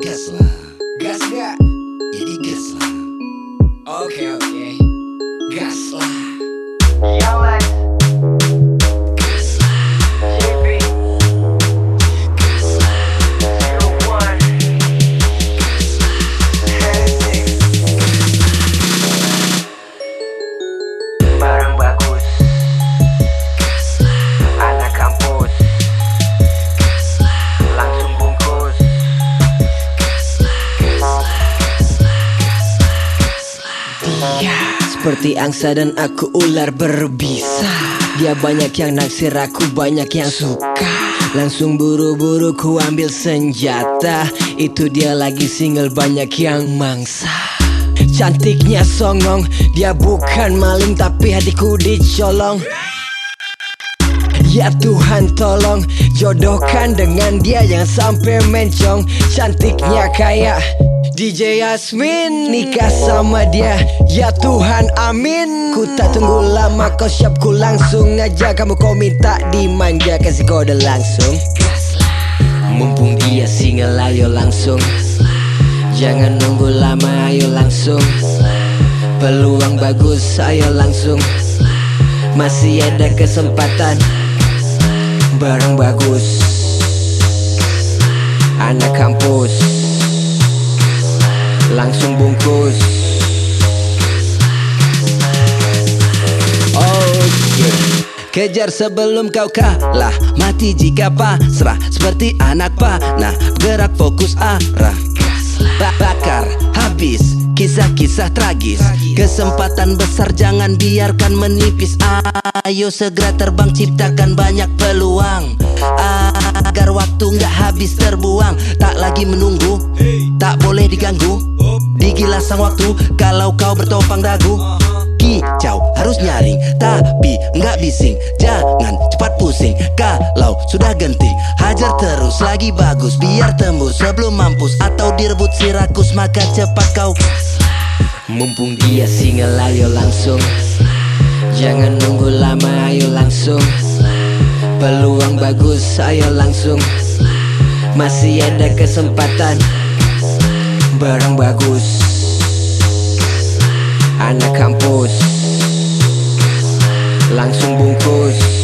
Gas lah Gas gak? Jadi gas lah Oke okay, oke okay. Gas lah Yalah Seperti angsa dan aku ular berbisa. Dia banyak yang naksir aku banyak yang suka. Langsung buru-buru ku ambil senjata. Itu dia lagi single banyak yang mangsa. Cantiknya songong Dia bukan maling tapi hatiku dicolong. Ya Tuhan tolong jodohkan dengan dia yang sampai mencong. Cantiknya kayak DJ Yasmin. Nikah sama dia Ya Tuhan amin. Ku tak tunggu lama kau siap ku langsung. Aja Kamu kau minta dimanja kasih kode langsung. Mumpung dia single ayo langsung. Jangan nunggu lama ayo langsung. Peluang bagus ayo langsung. Masih ada kesempatan. Barang bagus. Anak kampus Langsung bungkus. Kejar sebelum kau kalah. Mati jika pasrah. Seperti anak panah. Gerak fokus arah. Bakar. Habis. Kisah-kisah tragis. Kesempatan besar jangan biarkan menipis. Ayo segera terbang. Ciptakan banyak peluang Agar waktu nggak habis terbuang. Tak lagi menunggu Tak boleh diganggu. Digilah sang waktu Kalau kau bertopang dagu Kicau harus nyaring Tapi nggak bising. Jangan cepat pusing Kalau sudah genting. Hajar terus lagi bagus Biar tembus. Sebelum mampus Atau direbut si rakus Maka cepat kau Mumpung dia single ayo langsung. Jangan nunggu lama ayo langsung Peluang bagus ayo langsung. Masih ada kesempatan. Barang bagus. Anak kampus. Langsung bungkus